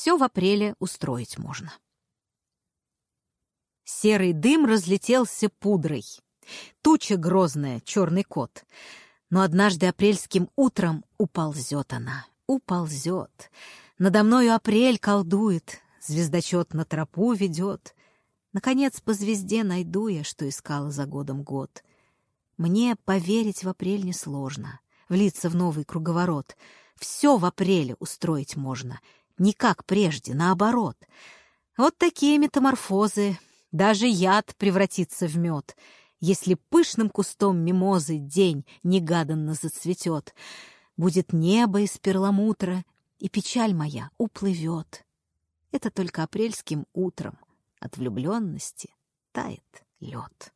Все в апреле устроить можно. Серый дым разлетелся пудрой. Туча грозная, черный кот. Но однажды апрельским утром уползет она, уползет. Надо мною апрель колдует, звездочет на тропу ведет. Наконец по звезде найду я, что искала за годом год. Мне поверить в апрель несложно, влиться в новый круговорот. Все в апреле устроить можно, не как прежде, наоборот. Вот такие метаморфозы, даже яд превратится в мед, если пышным кустом мимозы день негаданно зацветет. Будет небо из перламутра, и печаль моя уплывет. Это только апрельским утром от влюбленности тает лед.